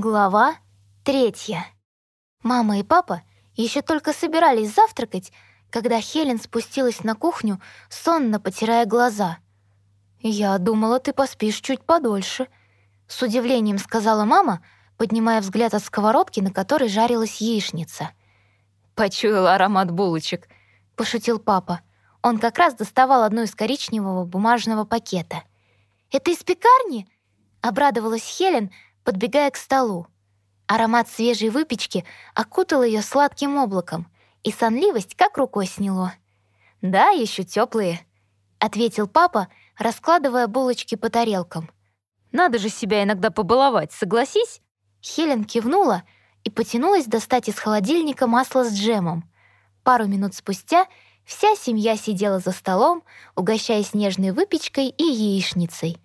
Глава третья. Мама и папа еще только собирались завтракать, когда Хелен спустилась на кухню, сонно потирая глаза. «Я думала, ты поспишь чуть подольше», — с удивлением сказала мама, поднимая взгляд от сковородки, на которой жарилась яичница. «Почуяла аромат булочек», — пошутил папа. Он как раз доставал одну из коричневого бумажного пакета. «Это из пекарни?» — обрадовалась Хелен, подбегая к столу. Аромат свежей выпечки окутал ее сладким облаком, и сонливость как рукой сняло. «Да, еще теплые, ответил папа, раскладывая булочки по тарелкам. «Надо же себя иногда побаловать, согласись?» Хелен кивнула и потянулась достать из холодильника масло с джемом. Пару минут спустя вся семья сидела за столом, угощаясь нежной выпечкой и яичницей.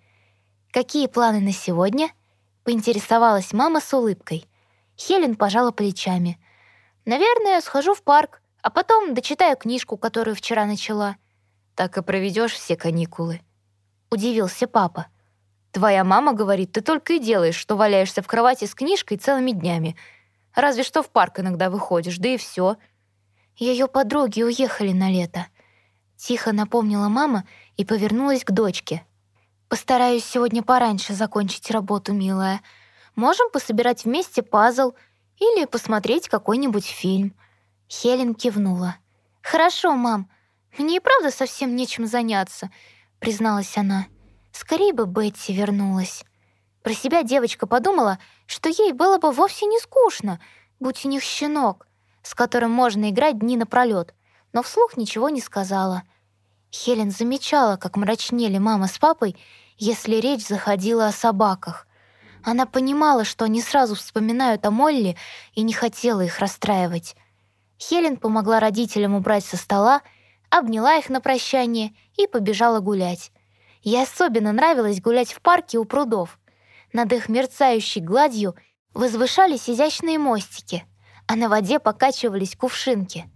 «Какие планы на сегодня?» — поинтересовалась мама с улыбкой. Хелен пожала плечами. «Наверное, схожу в парк, а потом дочитаю книжку, которую вчера начала». «Так и проведешь все каникулы», — удивился папа. «Твоя мама говорит, ты только и делаешь, что валяешься в кровати с книжкой целыми днями. Разве что в парк иногда выходишь, да и все. Ее подруги уехали на лето. Тихо напомнила мама и повернулась к дочке. «Постараюсь сегодня пораньше закончить работу, милая. Можем пособирать вместе пазл или посмотреть какой-нибудь фильм». Хелен кивнула. «Хорошо, мам. Мне и правда совсем нечем заняться», — призналась она. «Скорее бы Бетти вернулась». Про себя девочка подумала, что ей было бы вовсе не скучно, будь у них щенок, с которым можно играть дни напролёт, но вслух ничего не сказала. Хелен замечала, как мрачнели мама с папой, если речь заходила о собаках. Она понимала, что они сразу вспоминают о Молли и не хотела их расстраивать. Хелен помогла родителям убрать со стола, обняла их на прощание и побежала гулять. Ей особенно нравилось гулять в парке у прудов. Над их мерцающей гладью возвышались изящные мостики, а на воде покачивались кувшинки.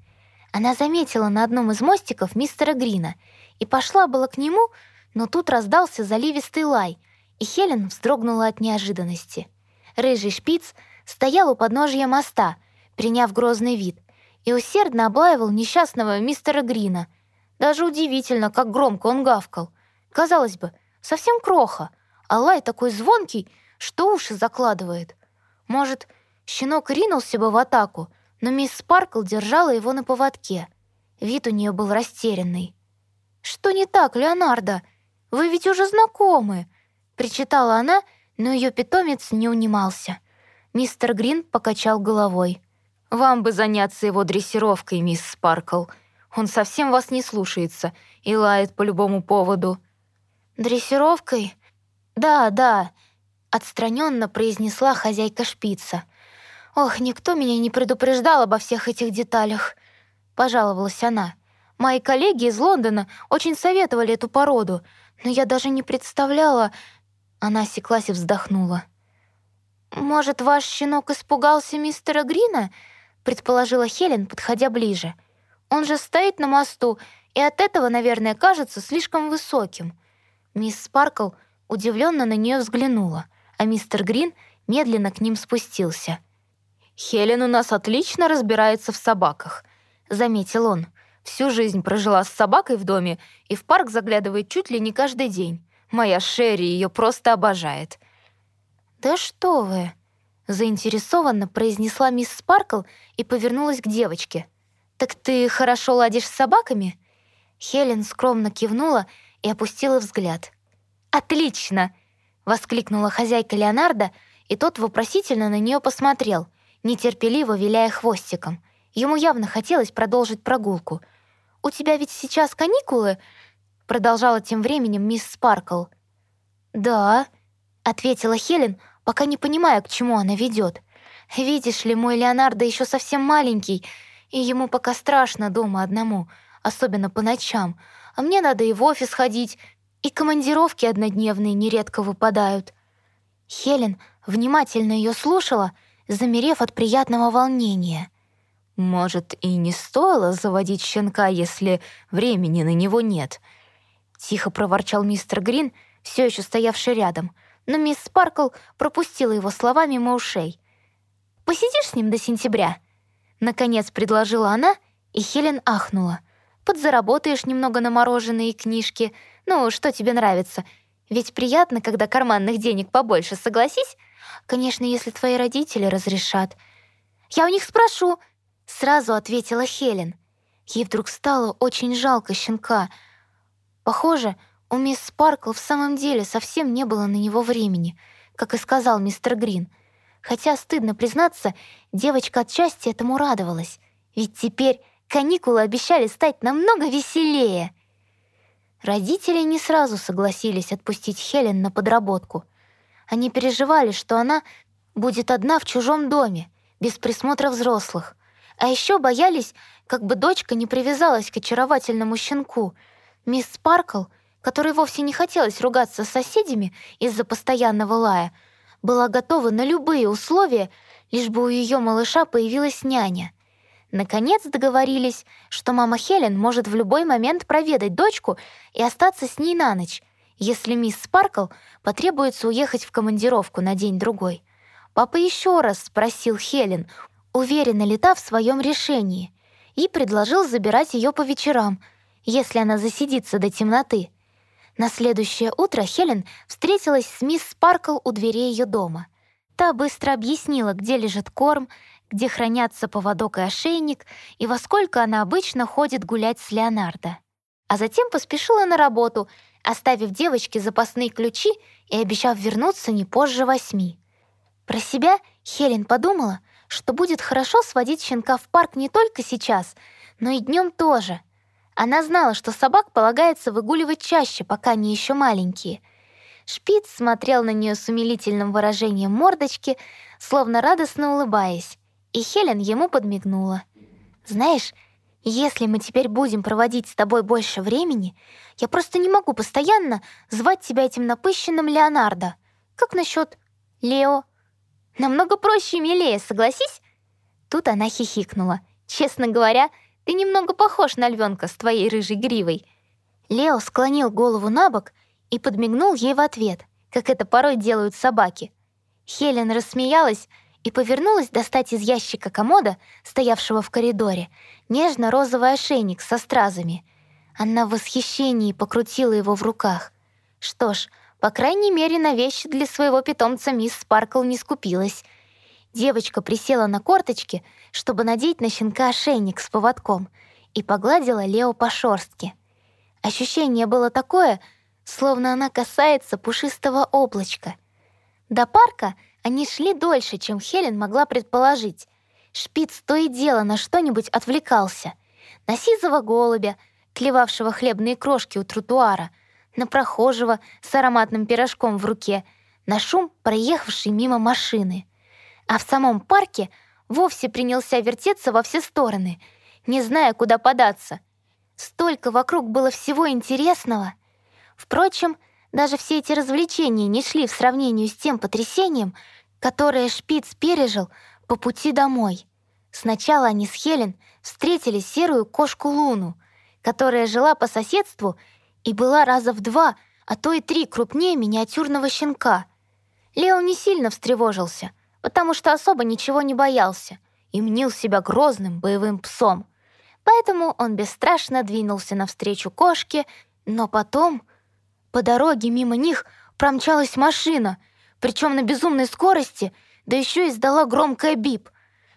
Она заметила на одном из мостиков мистера Грина и пошла было к нему, но тут раздался заливистый лай, и Хелен вздрогнула от неожиданности. Рыжий шпиц стоял у подножия моста, приняв грозный вид, и усердно облаивал несчастного мистера Грина. Даже удивительно, как громко он гавкал. Казалось бы, совсем кроха, а лай такой звонкий, что уши закладывает. Может, щенок ринулся бы в атаку, но мисс Спаркл держала его на поводке. Вид у нее был растерянный. «Что не так, Леонардо? Вы ведь уже знакомы!» Причитала она, но ее питомец не унимался. Мистер Грин покачал головой. «Вам бы заняться его дрессировкой, мисс Спаркл. Он совсем вас не слушается и лает по любому поводу». «Дрессировкой? Да, да», — отстраненно произнесла хозяйка шпица. «Ох, никто меня не предупреждал обо всех этих деталях», — пожаловалась она. «Мои коллеги из Лондона очень советовали эту породу, но я даже не представляла, она осеклась и вздохнула. «Может, ваш щенок испугался мистера Грина?» — предположила Хелен, подходя ближе. «Он же стоит на мосту, и от этого, наверное, кажется слишком высоким». Мисс Спаркл удивленно на нее взглянула, а мистер Грин медленно к ним спустился. «Хелен у нас отлично разбирается в собаках», — заметил он. «Всю жизнь прожила с собакой в доме и в парк заглядывает чуть ли не каждый день. Моя Шерри ее просто обожает». «Да что вы!» — заинтересованно произнесла мисс Спаркл и повернулась к девочке. «Так ты хорошо ладишь с собаками?» Хелен скромно кивнула и опустила взгляд. «Отлично!» — воскликнула хозяйка Леонардо, и тот вопросительно на нее посмотрел, нетерпеливо виляя хвостиком. Ему явно хотелось продолжить прогулку. «У тебя ведь сейчас каникулы?» продолжала тем временем мисс Спаркл. «Да», — ответила Хелен, пока не понимая, к чему она ведет. «Видишь ли, мой Леонардо еще совсем маленький, и ему пока страшно дома одному, особенно по ночам, а мне надо и в офис ходить, и командировки однодневные нередко выпадают». Хелен внимательно ее слушала, замерев от приятного волнения. «Может, и не стоило заводить щенка, если времени на него нет», Тихо проворчал мистер Грин, все еще стоявший рядом. но мисс Спаркл пропустила его слова мимо ушей. «Посидишь с ним до сентября?» Наконец предложила она, и Хелен ахнула. «Подзаработаешь немного на мороженое и книжки. Ну, что тебе нравится? Ведь приятно, когда карманных денег побольше, согласись? Конечно, если твои родители разрешат». «Я у них спрошу», — сразу ответила Хелен. Ей вдруг стало очень жалко щенка. Похоже, у мисс Спаркл в самом деле совсем не было на него времени, как и сказал мистер Грин. Хотя, стыдно признаться, девочка отчасти этому радовалась. Ведь теперь каникулы обещали стать намного веселее. Родители не сразу согласились отпустить Хелен на подработку. Они переживали, что она будет одна в чужом доме, без присмотра взрослых. А еще боялись, как бы дочка не привязалась к очаровательному щенку. Мисс Спаркл, которой вовсе не хотелось ругаться с соседями из-за постоянного лая, была готова на любые условия, лишь бы у ее малыша появилась няня. Наконец договорились, что мама Хелен может в любой момент проведать дочку и остаться с ней на ночь, если мисс Спаркл потребуется уехать в командировку на день-другой. Папа еще раз спросил Хелен, уверена ли та в своем решении, и предложил забирать ее по вечерам, если она засидится до темноты. На следующее утро Хелен встретилась с мисс Спаркл у дверей ее дома. Та быстро объяснила, где лежит корм, где хранятся поводок и ошейник, и во сколько она обычно ходит гулять с Леонардо. А затем поспешила на работу, оставив девочке запасные ключи и обещав вернуться не позже восьми. Про себя Хелен подумала, что будет хорошо сводить щенка в парк не только сейчас, но и днем тоже. Она знала, что собак полагается выгуливать чаще, пока они еще маленькие. Шпиц смотрел на нее с умилительным выражением мордочки, словно радостно улыбаясь, и Хелен ему подмигнула. «Знаешь, если мы теперь будем проводить с тобой больше времени, я просто не могу постоянно звать тебя этим напыщенным Леонардо. Как насчет Лео?» Намного проще и милее, согласись?» Тут она хихикнула. «Честно говоря, ты немного похож на львенка с твоей рыжей гривой». Лео склонил голову на бок и подмигнул ей в ответ, как это порой делают собаки. Хелен рассмеялась и повернулась достать из ящика комода, стоявшего в коридоре, нежно-розовый ошейник со стразами. Она в восхищении покрутила его в руках. Что ж, по крайней мере, на вещи для своего питомца мисс Спаркл не скупилась. Девочка присела на корточки, чтобы надеть на щенка ошейник с поводком, и погладила Лео по шорстке. Ощущение было такое, словно она касается пушистого облачка. До парка они шли дольше, чем Хелен могла предположить. Шпиц то и дело на что-нибудь отвлекался. На сизого голубя, клевавшего хлебные крошки у тротуара — на прохожего с ароматным пирожком в руке, на шум проехавшей мимо машины. А в самом парке вовсе принялся вертеться во все стороны, не зная, куда податься. Столько вокруг было всего интересного. Впрочем, даже все эти развлечения не шли в сравнению с тем потрясением, которое Шпиц пережил по пути домой. Сначала они с Хелен встретили серую кошку Луну, которая жила по соседству и была раза в два, а то и три крупнее миниатюрного щенка. Лео не сильно встревожился, потому что особо ничего не боялся и мнил себя грозным боевым псом. Поэтому он бесстрашно двинулся навстречу кошке, но потом по дороге мимо них промчалась машина, причем на безумной скорости, да еще издала громкое бип.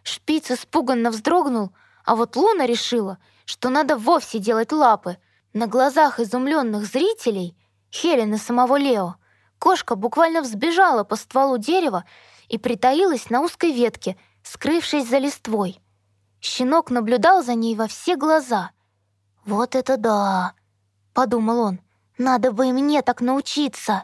Шпиц испуганно вздрогнул, а вот Луна решила, что надо вовсе делать лапы — на глазах изумленных зрителей, Хелен и самого Лео, кошка буквально взбежала по стволу дерева и притаилась на узкой ветке, скрывшись за листвой. Щенок наблюдал за ней во все глаза. «Вот это да!» — подумал он. «Надо бы и мне так научиться!»